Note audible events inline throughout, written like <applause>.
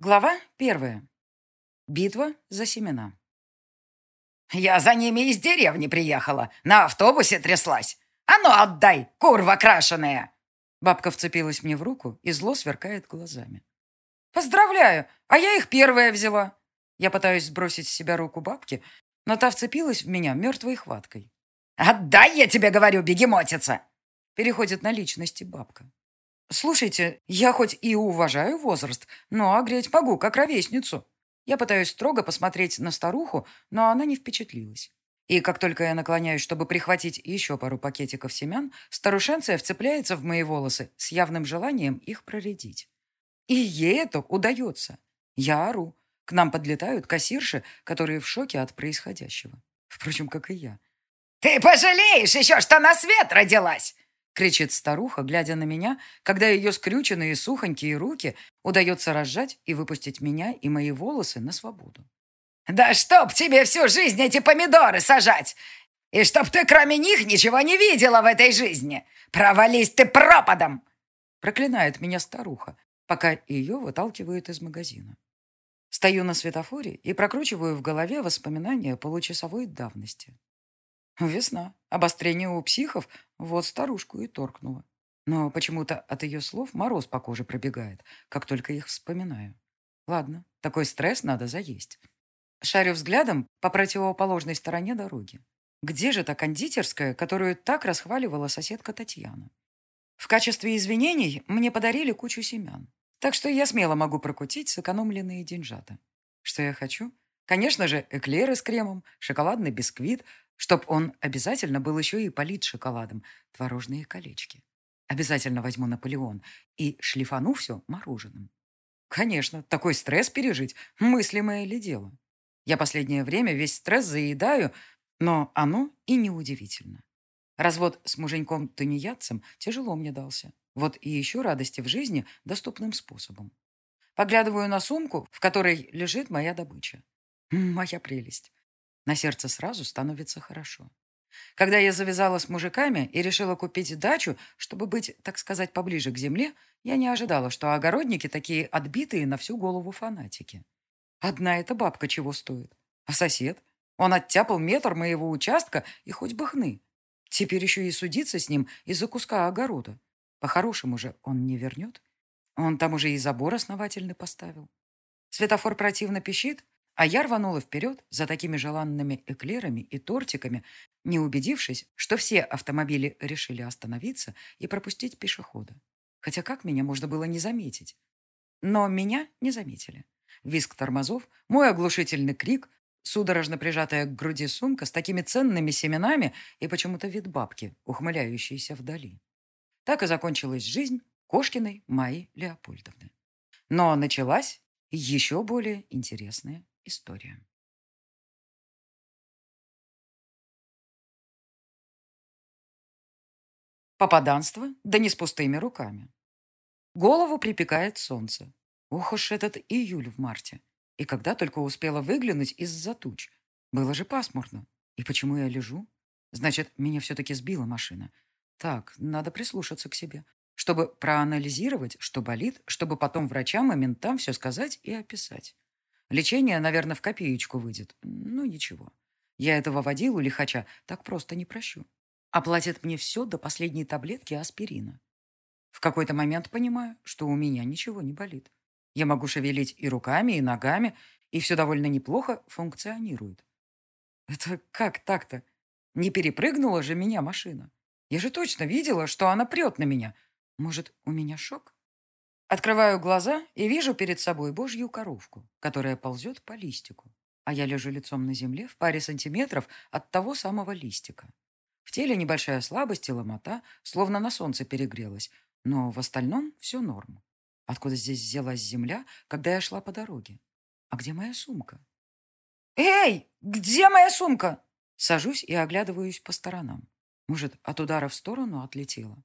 Глава первая. Битва за семена. «Я за ними из деревни приехала, на автобусе тряслась. А ну отдай, курва крашеная!» Бабка вцепилась мне в руку и зло сверкает глазами. «Поздравляю, а я их первая взяла!» Я пытаюсь сбросить с себя руку бабки, но та вцепилась в меня мертвой хваткой. «Отдай, я тебе говорю, бегемотица!» Переходит на личности бабка. «Слушайте, я хоть и уважаю возраст, но огреть могу, как ровесницу». Я пытаюсь строго посмотреть на старуху, но она не впечатлилась. И как только я наклоняюсь, чтобы прихватить еще пару пакетиков семян, старушенция вцепляется в мои волосы с явным желанием их проредить. И ей это удается. Я ору. К нам подлетают кассирши, которые в шоке от происходящего. Впрочем, как и я. «Ты пожалеешь еще, что на свет родилась!» Кричит старуха, глядя на меня, когда ее скрюченные сухонькие руки удается разжать и выпустить меня и мои волосы на свободу. «Да чтоб тебе всю жизнь эти помидоры сажать! И чтоб ты кроме них ничего не видела в этой жизни! Провались ты пропадом!» Проклинает меня старуха, пока ее выталкивают из магазина. Стою на светофоре и прокручиваю в голове воспоминания получасовой давности. Весна. Обострение у психов. Вот старушку и торкнула. Но почему-то от ее слов мороз по коже пробегает, как только их вспоминаю. Ладно, такой стресс надо заесть. Шарю взглядом по противоположной стороне дороги. Где же та кондитерская, которую так расхваливала соседка Татьяна? В качестве извинений мне подарили кучу семян. Так что я смело могу прокутить сэкономленные деньжата. Что я хочу? Конечно же, эклеры с кремом, шоколадный бисквит, Чтоб он обязательно был еще и полит шоколадом, творожные колечки. Обязательно возьму Наполеон и шлифану все мороженым. Конечно, такой стресс пережить – мыслимое ли дело? Я последнее время весь стресс заедаю, но оно и неудивительно. Развод с муженьком-тунеядцем тяжело мне дался. Вот и еще радости в жизни доступным способом. Поглядываю на сумку, в которой лежит моя добыча. Моя прелесть. На сердце сразу становится хорошо. Когда я завязала с мужиками и решила купить дачу, чтобы быть, так сказать, поближе к земле, я не ожидала, что огородники такие отбитые на всю голову фанатики. Одна эта бабка чего стоит? А сосед? Он оттяпал метр моего участка и хоть бы хны. Теперь еще и судиться с ним из-за куска огорода. По-хорошему же он не вернет. Он там уже и забор основательный поставил. Светофор противно пищит, а я рванула вперед за такими желанными эклерами и тортиками, не убедившись, что все автомобили решили остановиться и пропустить пешехода. Хотя как меня можно было не заметить? Но меня не заметили. Виск тормозов, мой оглушительный крик, судорожно прижатая к груди сумка с такими ценными семенами и почему-то вид бабки, ухмыляющейся вдали. Так и закончилась жизнь Кошкиной Майи Леопольдовны. Но началась еще более интересная история. Попаданство, да не с пустыми руками. Голову припекает солнце. Ох уж этот июль в марте. И когда только успела выглянуть из-за туч. Было же пасмурно. И почему я лежу? Значит, меня все-таки сбила машина. Так, надо прислушаться к себе, чтобы проанализировать, что болит, чтобы потом врачам и ментам все сказать и описать. Лечение, наверное, в копеечку выйдет. Ну, ничего. Я этого водилу лихача так просто не прощу. Оплатит мне все до последней таблетки аспирина. В какой-то момент понимаю, что у меня ничего не болит. Я могу шевелить и руками, и ногами, и все довольно неплохо функционирует. Это как так-то? Не перепрыгнула же меня машина. Я же точно видела, что она прет на меня. Может, у меня шок? Открываю глаза и вижу перед собой божью коровку, которая ползет по листику, а я лежу лицом на земле в паре сантиметров от того самого листика. В теле небольшая слабость и ломота, словно на солнце перегрелась, но в остальном все норм. Откуда здесь взялась земля, когда я шла по дороге? А где моя сумка? «Эй, где моя сумка?» Сажусь и оглядываюсь по сторонам. Может, от удара в сторону отлетела.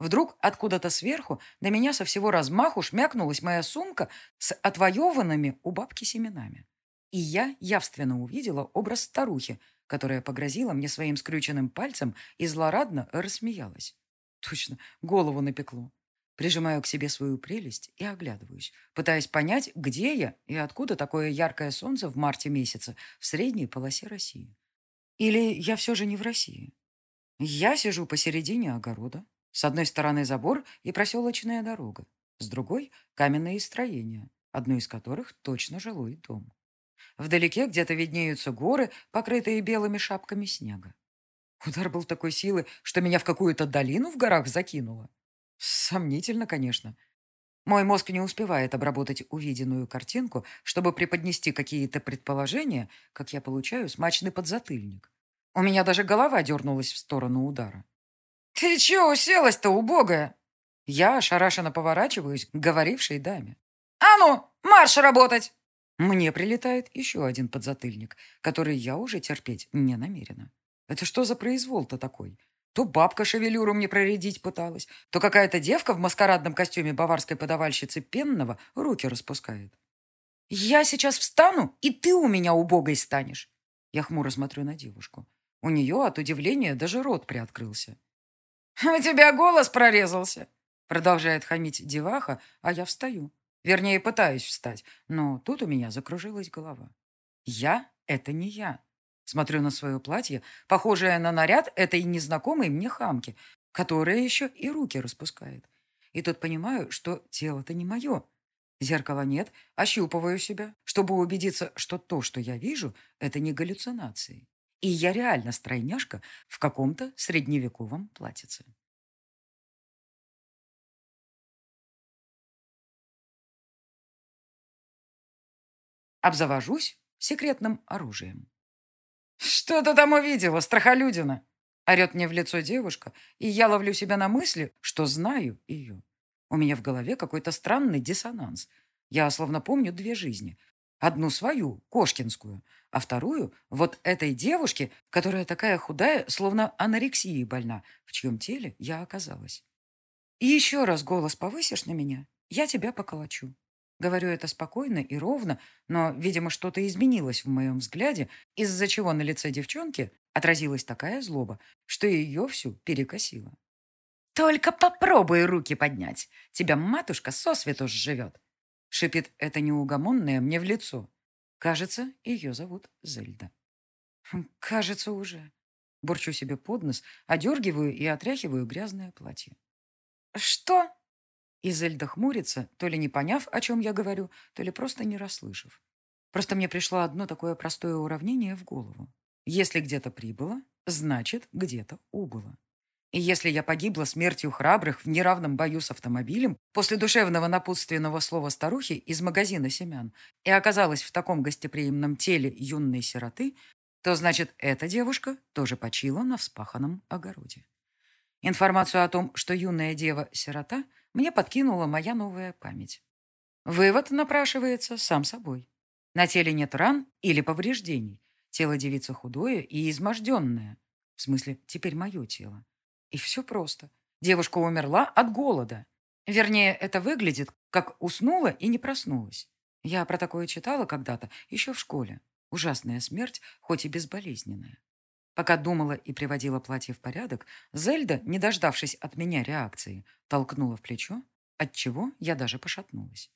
Вдруг откуда-то сверху на меня со всего размаху шмякнулась моя сумка с отвоеванными у бабки семенами. И я явственно увидела образ старухи, которая погрозила мне своим скрюченным пальцем и злорадно рассмеялась. Точно, голову напекло. Прижимаю к себе свою прелесть и оглядываюсь, пытаясь понять, где я и откуда такое яркое солнце в марте месяце в средней полосе России. Или я все же не в России? Я сижу посередине огорода. С одной стороны забор и проселочная дорога, с другой — каменные строения, одно из которых точно жилой дом. Вдалеке где-то виднеются горы, покрытые белыми шапками снега. Удар был такой силы, что меня в какую-то долину в горах закинуло. Сомнительно, конечно. Мой мозг не успевает обработать увиденную картинку, чтобы преподнести какие-то предположения, как я получаю смачный подзатыльник. У меня даже голова дернулась в сторону удара. «Ты че уселась-то, убогая?» Я ошарашенно поворачиваюсь к говорившей даме. «А ну, марш работать!» Мне прилетает еще один подзатыльник, который я уже терпеть не намерена. Это что за произвол-то такой? То бабка шевелюру мне проредить пыталась, то какая-то девка в маскарадном костюме баварской подавальщицы пенного руки распускает. «Я сейчас встану, и ты у меня убогой станешь!» Я хмуро смотрю на девушку. У нее от удивления даже рот приоткрылся. <laughs> «У тебя голос прорезался!» Продолжает хамить деваха, а я встаю. Вернее, пытаюсь встать, но тут у меня закружилась голова. Я — это не я. Смотрю на свое платье, похожее на наряд этой незнакомой мне хамки, которая еще и руки распускает. И тут понимаю, что тело-то не мое. Зеркала нет, ощупываю себя, чтобы убедиться, что то, что я вижу, это не галлюцинации. И я реально стройняшка в каком-то средневековом платьице. Обзавожусь секретным оружием. «Что ты там увидела, страхолюдина?» Орет мне в лицо девушка, и я ловлю себя на мысли, что знаю ее. У меня в голове какой-то странный диссонанс. Я словно помню две жизни. Одну свою, кошкинскую, а вторую — вот этой девушке, которая такая худая, словно анорексией больна, в чьем теле я оказалась. И еще раз голос повысишь на меня, я тебя поколочу. Говорю это спокойно и ровно, но, видимо, что-то изменилось в моем взгляде, из-за чего на лице девчонки отразилась такая злоба, что ее всю перекосило. «Только попробуй руки поднять. Тебя матушка сосвету сживет!» Шипит это неугомонное мне в лицо. Кажется, ее зовут Зельда. Хм, кажется, уже. Борчу себе под нос, одергиваю и отряхиваю грязное платье. «Что?» Изельда хмурится, то ли не поняв, о чем я говорю, то ли просто не расслышав. Просто мне пришло одно такое простое уравнение в голову. Если где-то прибыло, значит, где-то убыло. И если я погибла смертью храбрых в неравном бою с автомобилем после душевного напутственного слова старухи из магазина семян и оказалась в таком гостеприимном теле юной сироты, то значит, эта девушка тоже почила на вспаханном огороде. Информацию о том, что юная дева – сирота – мне подкинула моя новая память. Вывод напрашивается сам собой. На теле нет ран или повреждений. Тело девицы худое и изможденное. В смысле, теперь мое тело. И все просто. Девушка умерла от голода. Вернее, это выглядит, как уснула и не проснулась. Я про такое читала когда-то, еще в школе. Ужасная смерть, хоть и безболезненная. Пока думала и приводила платье в порядок, Зельда, не дождавшись от меня реакции, толкнула в плечо, отчего я даже пошатнулась.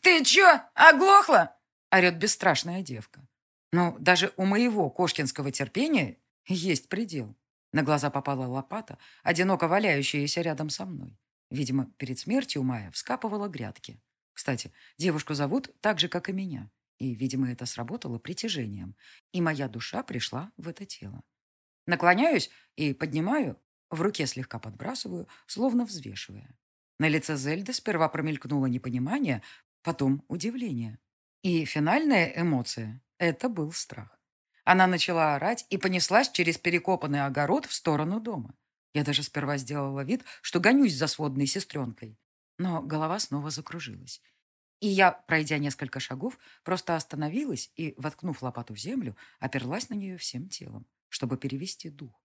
«Ты чё, оглохла?» — орет бесстрашная девка. Но даже у моего кошкинского терпения есть предел. На глаза попала лопата, одиноко валяющаяся рядом со мной. Видимо, перед смертью Майя вскапывала грядки. Кстати, девушку зовут так же, как и меня. И, видимо, это сработало притяжением, и моя душа пришла в это тело. Наклоняюсь и поднимаю, в руке слегка подбрасываю, словно взвешивая. На лице Зельды сперва промелькнуло непонимание, потом удивление. И финальная эмоция — это был страх. Она начала орать и понеслась через перекопанный огород в сторону дома. Я даже сперва сделала вид, что гонюсь за сводной сестренкой. Но голова снова закружилась. И я, пройдя несколько шагов, просто остановилась и, воткнув лопату в землю, оперлась на нее всем телом, чтобы перевести дух.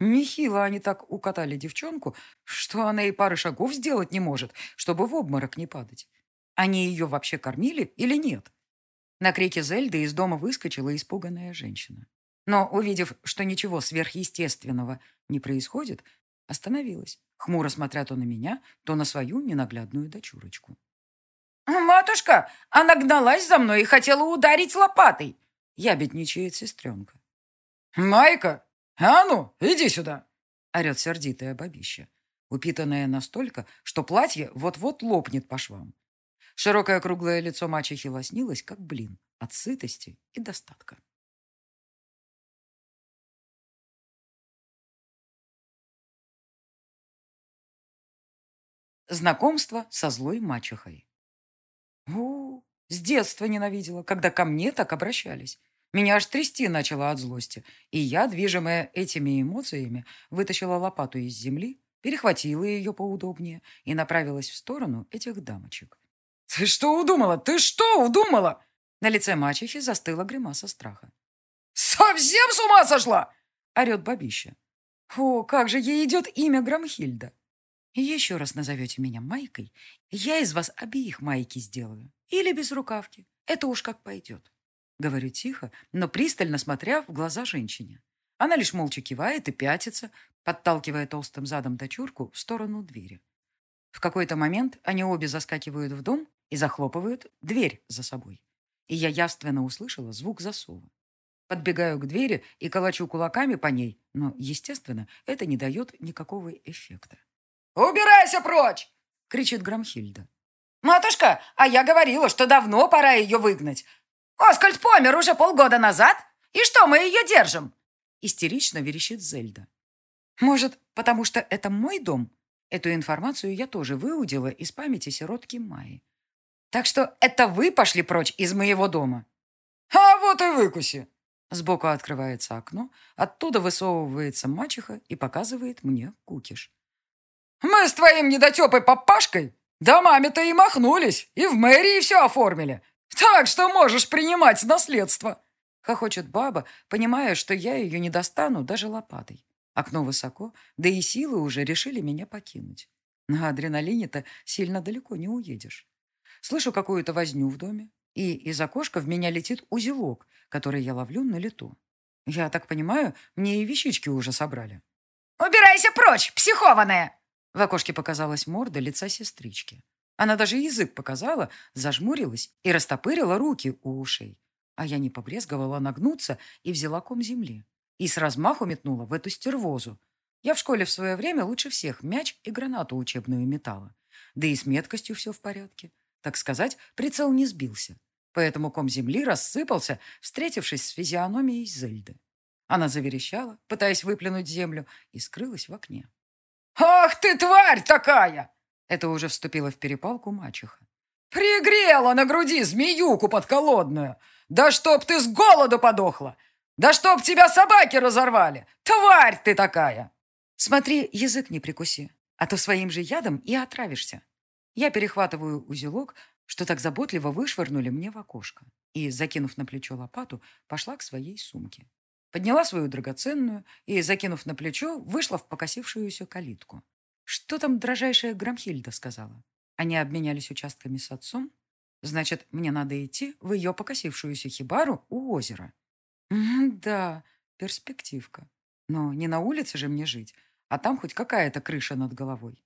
Нехило они так укатали девчонку, что она и пары шагов сделать не может, чтобы в обморок не падать. Они ее вообще кормили или нет? На крике Зельды из дома выскочила испуганная женщина. Но, увидев, что ничего сверхъестественного не происходит, Остановилась, хмуро смотря то на меня, то на свою ненаглядную дочурочку. «Матушка, она гналась за мной и хотела ударить лопатой!» Я бедничает сестренка. «Майка, а ну, иди сюда!» орет сердитая бабища, упитанная настолько, что платье вот-вот лопнет по швам. Широкое круглое лицо мачехи лоснилось, как блин, от сытости и достатка. Знакомство со злой мачехой. О, с детства ненавидела, когда ко мне так обращались. Меня аж трясти начало от злости, и я, движимая этими эмоциями, вытащила лопату из земли, перехватила ее поудобнее и направилась в сторону этих дамочек. «Ты что удумала? Ты что удумала?» На лице мачехи застыла гримаса страха. «Совсем с ума сошла?» — орет бабища. «О, как же ей идет имя Грамхильда!» «Еще раз назовете меня Майкой, я из вас обеих майки сделаю. Или без рукавки. Это уж как пойдет». Говорю тихо, но пристально смотря в глаза женщине. Она лишь молча кивает и пятится, подталкивая толстым задом дочурку в сторону двери. В какой-то момент они обе заскакивают в дом и захлопывают дверь за собой. И я явственно услышала звук засова. Подбегаю к двери и колочу кулаками по ней, но, естественно, это не дает никакого эффекта. «Убирайся прочь!» — кричит Грамхильда. «Матушка, а я говорила, что давно пора ее выгнать. Оскальд помер уже полгода назад, и что мы ее держим?» Истерично верещит Зельда. «Может, потому что это мой дом?» Эту информацию я тоже выудила из памяти сиротки Майи. «Так что это вы пошли прочь из моего дома?» «А вот и выкуси!» Сбоку открывается окно, оттуда высовывается мачеха и показывает мне кукиш. «Мы с твоим недотепой папашкой домами-то и махнулись, и в мэрии все оформили. Так что можешь принимать наследство!» Хохочет баба, понимая, что я ее не достану даже лопатой. Окно высоко, да и силы уже решили меня покинуть. На адреналине-то сильно далеко не уедешь. Слышу какую-то возню в доме, и из окошка в меня летит узелок, который я ловлю на лету. Я так понимаю, мне и вещички уже собрали. «Убирайся прочь, психованная!» В окошке показалась морда лица сестрички. Она даже язык показала, зажмурилась и растопырила руки у ушей. А я не побрезговала нагнуться и взяла ком земли. И с размаху метнула в эту стервозу. Я в школе в свое время лучше всех мяч и гранату учебную метала. Да и с меткостью все в порядке. Так сказать, прицел не сбился. Поэтому ком земли рассыпался, встретившись с физиономией Зельды. Она заверещала, пытаясь выплюнуть землю, и скрылась в окне. «Ах ты, тварь такая!» Это уже вступила в перепалку мачеха. «Пригрела на груди змеюку подколодную! Да чтоб ты с голоду подохла! Да чтоб тебя собаки разорвали! Тварь ты такая!» «Смотри, язык не прикуси, а то своим же ядом и отравишься». Я перехватываю узелок, что так заботливо вышвырнули мне в окошко, и, закинув на плечо лопату, пошла к своей сумке. Подняла свою драгоценную и, закинув на плечо, вышла в покосившуюся калитку. Что там дрожайшая Грамхильда сказала? Они обменялись участками с отцом? Значит, мне надо идти в ее покосившуюся хибару у озера. да, перспективка. Но не на улице же мне жить, а там хоть какая-то крыша над головой.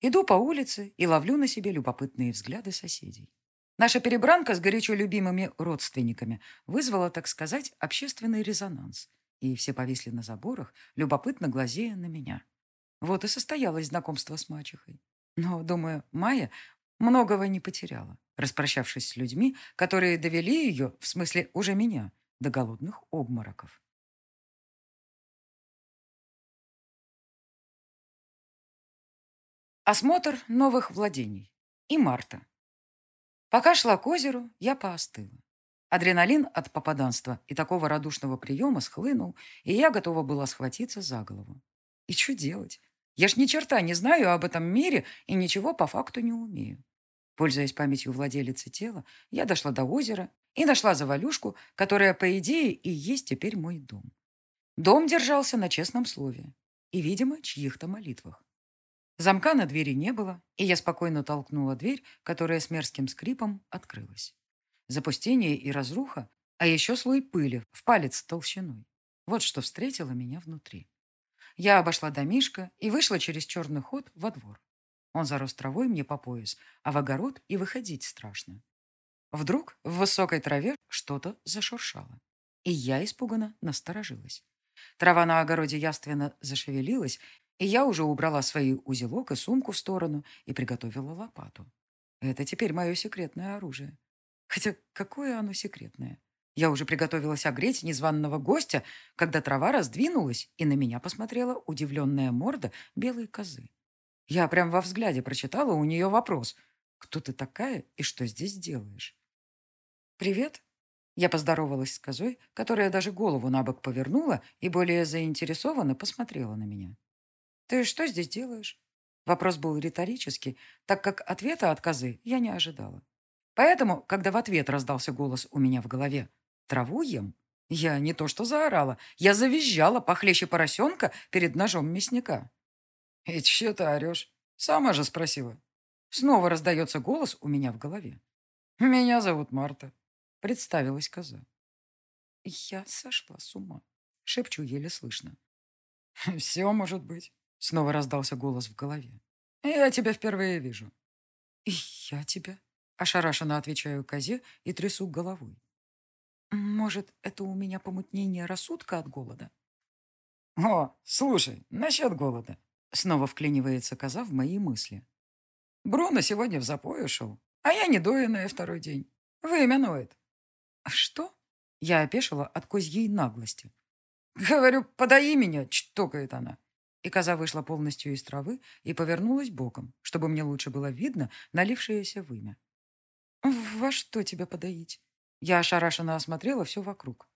Иду по улице и ловлю на себе любопытные взгляды соседей. Наша перебранка с горячо любимыми родственниками вызвала, так сказать, общественный резонанс. И все повисли на заборах, любопытно глазея на меня. Вот и состоялось знакомство с мачехой. Но, думаю, Майя многого не потеряла, распрощавшись с людьми, которые довели ее, в смысле уже меня, до голодных обмороков. Осмотр новых владений. И Марта. Пока шла к озеру, я поостыла. Адреналин от попаданства и такого радушного приема схлынул, и я готова была схватиться за голову. И что делать? Я ж ни черта не знаю об этом мире и ничего по факту не умею. Пользуясь памятью владелицы тела, я дошла до озера и нашла завалюшку, которая, по идее, и есть теперь мой дом. Дом держался на честном слове и, видимо, чьих-то молитвах. Замка на двери не было, и я спокойно толкнула дверь, которая с мерзким скрипом открылась. Запустение и разруха, а еще слой пыли в палец толщиной. Вот что встретило меня внутри. Я обошла домишко и вышла через черный ход во двор. Он зарос травой мне по пояс, а в огород и выходить страшно. Вдруг в высокой траве что-то зашуршало, и я испуганно насторожилась. Трава на огороде явственно зашевелилась, и я уже убрала свой узелок и сумку в сторону и приготовила лопату. Это теперь мое секретное оружие. Хотя какое оно секретное? Я уже приготовилась огреть незваного гостя, когда трава раздвинулась, и на меня посмотрела удивленная морда белой козы. Я прям во взгляде прочитала у нее вопрос. «Кто ты такая и что здесь делаешь?» «Привет». Я поздоровалась с козой, которая даже голову на бок повернула и более заинтересованно посмотрела на меня. «Ты что здесь делаешь?» Вопрос был риторический, так как ответа от козы я не ожидала. Поэтому, когда в ответ раздался голос у меня в голове «Траву ем?», я не то что заорала, я завизжала похлеще поросенка перед ножом мясника. «И че ты орешь? Сама же спросила». Снова раздается голос у меня в голове. «Меня зовут Марта», — представилась коза. Я сошла с ума. Шепчу еле слышно. «Все может быть», — снова раздался голос в голове. «Я тебя впервые вижу». «И я тебя?» — ошарашенно отвечаю козе и трясу головой. «Может, это у меня помутнение рассудка от голода?» «О, слушай, насчет голода. Снова вклинивается коза в мои мысли. Бруно сегодня в запой ушел, а я недоенная второй день. Выименует. Что? Я опешила от козьей наглости. Говорю, подай меня, чтокает она. И коза вышла полностью из травы и повернулась боком, чтобы мне лучше было видно налившееся вымя. «Во что тебя подоить?» Я ошарашенно осмотрела все вокруг.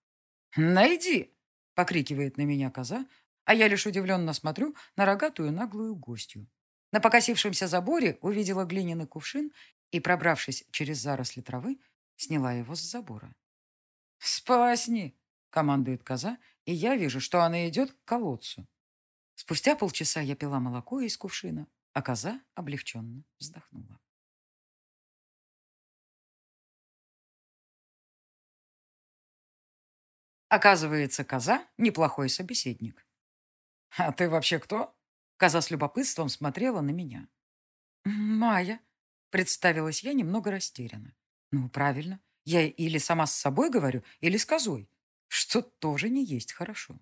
«Найди!» — покрикивает на меня коза, а я лишь удивленно смотрю на рогатую наглую гостью. На покосившемся заборе увидела глиняный кувшин и, пробравшись через заросли травы, сняла его с забора. «Сполосни!» — командует коза, и я вижу, что она идет к колодцу. Спустя полчаса я пила молоко из кувшина, а коза облегченно вздохнула. Оказывается, коза — неплохой собеседник. «А ты вообще кто?» Коза с любопытством смотрела на меня. «Майя», — представилась я немного растерянно. «Ну, правильно. Я или сама с собой говорю, или с козой, что тоже не есть хорошо».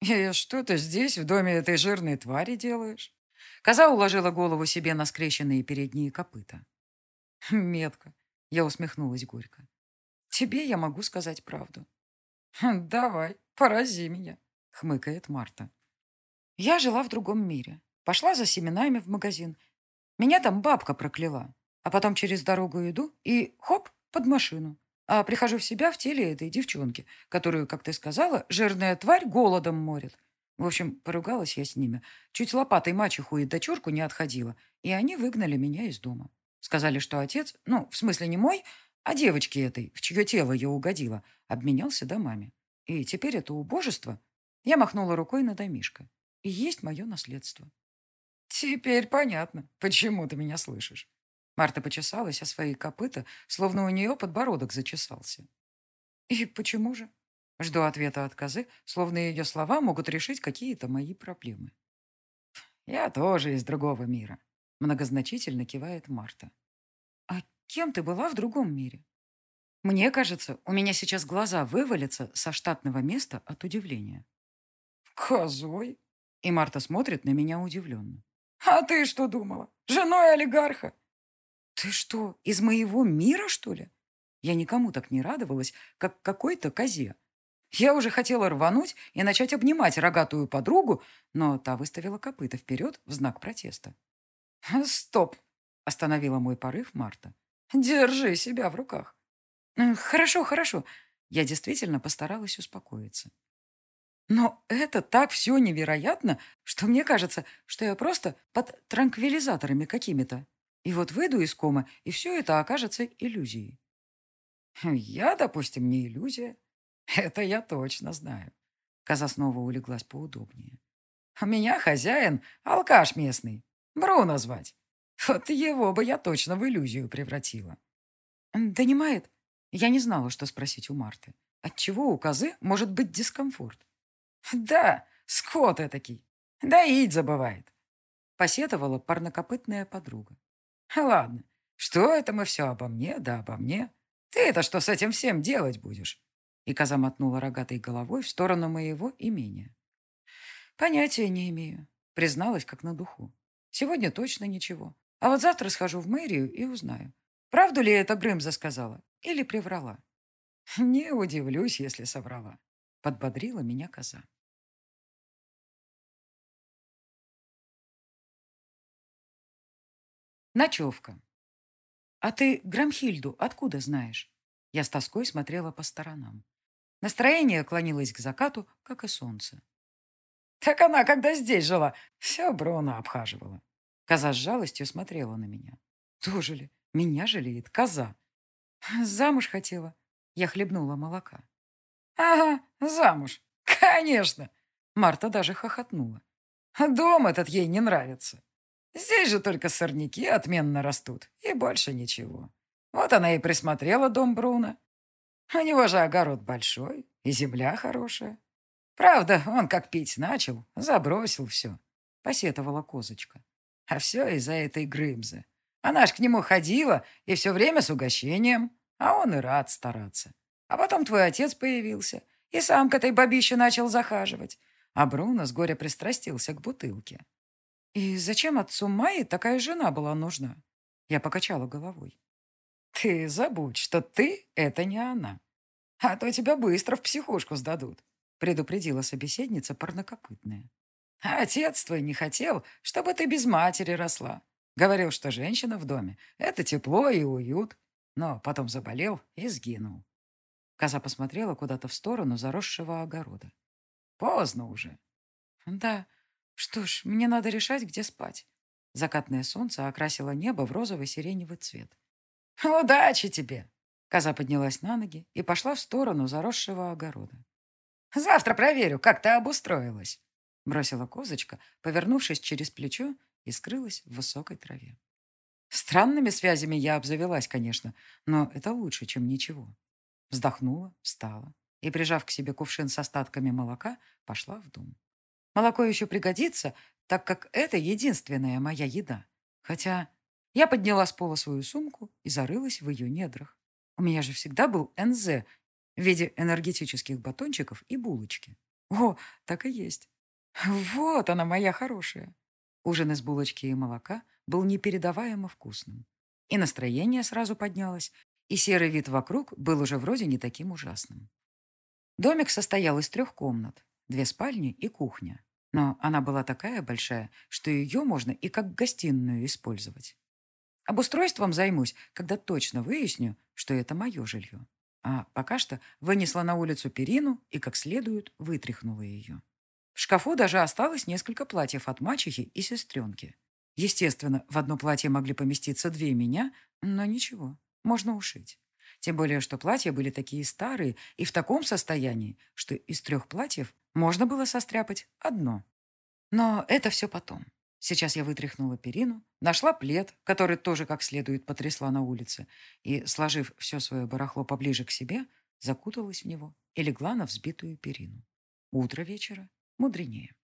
«И что ты здесь, в доме этой жирной твари, делаешь?» Коза уложила голову себе на скрещенные передние копыта. «Метко», — я усмехнулась горько. «Тебе я могу сказать правду». «Давай, порази меня», — хмыкает Марта. Я жила в другом мире. Пошла за семенами в магазин. Меня там бабка прокляла. А потом через дорогу иду и хоп, под машину. А прихожу в себя в теле этой девчонки, которую, как ты сказала, жирная тварь голодом морит. В общем, поругалась я с ними. Чуть лопатой мачеху и дочурку не отходила, и они выгнали меня из дома. Сказали, что отец, ну, в смысле не мой, а девочки этой, в чье тело я угодила, обменялся домами. И теперь это убожество. Я махнула рукой на домишко и есть мое наследство. Теперь понятно, почему ты меня слышишь. Марта почесалась о свои копыта, словно у нее подбородок зачесался. И почему же? Жду ответа от козы, словно ее слова могут решить какие-то мои проблемы. Я тоже из другого мира. Многозначительно кивает Марта. А кем ты была в другом мире? Мне кажется, у меня сейчас глаза вывалятся со штатного места от удивления. Козой? И Марта смотрит на меня удивленно. «А ты что думала? Женой олигарха?» «Ты что, из моего мира, что ли?» Я никому так не радовалась, как какой-то козе. Я уже хотела рвануть и начать обнимать рогатую подругу, но та выставила копыта вперед в знак протеста. «Стоп!» — остановила мой порыв Марта. «Держи себя в руках». «Хорошо, хорошо». Я действительно постаралась успокоиться. Но это так все невероятно, что мне кажется, что я просто под транквилизаторами какими-то. И вот выйду из кома, и все это окажется иллюзией. Я, допустим, не иллюзия. Это я точно знаю. Коза снова улеглась поудобнее. У меня хозяин — алкаш местный. Бруно звать. Вот его бы я точно в иллюзию превратила. Донимает? Я не знала, что спросить у Марты. Отчего у козы может быть дискомфорт? Да, Скот этакий. Доить забывает. Посетовала парнокопытная подруга. Ладно, что это мы все обо мне, да обо мне. Ты это что с этим всем делать будешь? И коза мотнула рогатой головой в сторону моего имения. Понятия не имею. Призналась, как на духу. Сегодня точно ничего. А вот завтра схожу в мэрию и узнаю, правду ли это Грымза сказала или приврала. Не удивлюсь, если соврала. Подбодрила меня коза. Ночевка. «А ты Грамхильду откуда знаешь?» Я с тоской смотрела по сторонам. Настроение клонилось к закату, как и солнце. «Так она, когда здесь жила, все Бруно обхаживала». Коза с жалостью смотрела на меня. «Тоже ли? Меня жалеет коза». «Замуж хотела». Я хлебнула молока. «Ага, замуж. Конечно!» Марта даже хохотнула. «Дом этот ей не нравится. Здесь же только сорняки отменно растут, и больше ничего. Вот она и присмотрела дом Бруно. У него же огород большой, и земля хорошая. Правда, он как пить начал, забросил все, — посетовала козочка. А все из-за этой Грымзы. Она ж к нему ходила, и все время с угощением, а он и рад стараться. А потом твой отец появился, и сам к этой бабище начал захаживать, а Бруно с горя пристрастился к бутылке. «И зачем отцу Майи такая жена была нужна?» Я покачала головой. «Ты забудь, что ты — это не она. А то тебя быстро в психушку сдадут», — предупредила собеседница парнокопытная. «Отец твой не хотел, чтобы ты без матери росла. Говорил, что женщина в доме — это тепло и уют, но потом заболел и сгинул». Коза посмотрела куда-то в сторону заросшего огорода. «Поздно уже». «Да, что ж, мне надо решать, где спать. Закатное солнце окрасило небо в розовый сиреневый цвет. «Удачи тебе!» Коза поднялась на ноги и пошла в сторону заросшего огорода. «Завтра проверю, как ты обустроилась!» Бросила козочка, повернувшись через плечо и скрылась в высокой траве. Странными связями я обзавелась, конечно, но это лучше, чем ничего. Вздохнула, встала и, прижав к себе кувшин с остатками молока, пошла в дом. Молоко еще пригодится, так как это единственная моя еда. Хотя я подняла с пола свою сумку и зарылась в ее недрах. У меня же всегда был НЗ в виде энергетических батончиков и булочки. О, так и есть. Вот она, моя хорошая. Ужин из булочки и молока был непередаваемо вкусным. И настроение сразу поднялось, и серый вид вокруг был уже вроде не таким ужасным. Домик состоял из трех комнат, две спальни и кухня. Но она была такая большая, что ее можно и как гостиную использовать. Обустройством займусь, когда точно выясню, что это мое жилье. А пока что вынесла на улицу перину и как следует вытряхнула ее. В шкафу даже осталось несколько платьев от мачехи и сестренки. Естественно, в одно платье могли поместиться две меня, но ничего, можно ушить. Тем более, что платья были такие старые и в таком состоянии, что из трех платьев можно было состряпать одно. Но это все потом. Сейчас я вытряхнула перину, нашла плед, который тоже как следует потрясла на улице, и, сложив все свое барахло поближе к себе, закуталась в него и легла на взбитую перину. Утро вечера мудренее.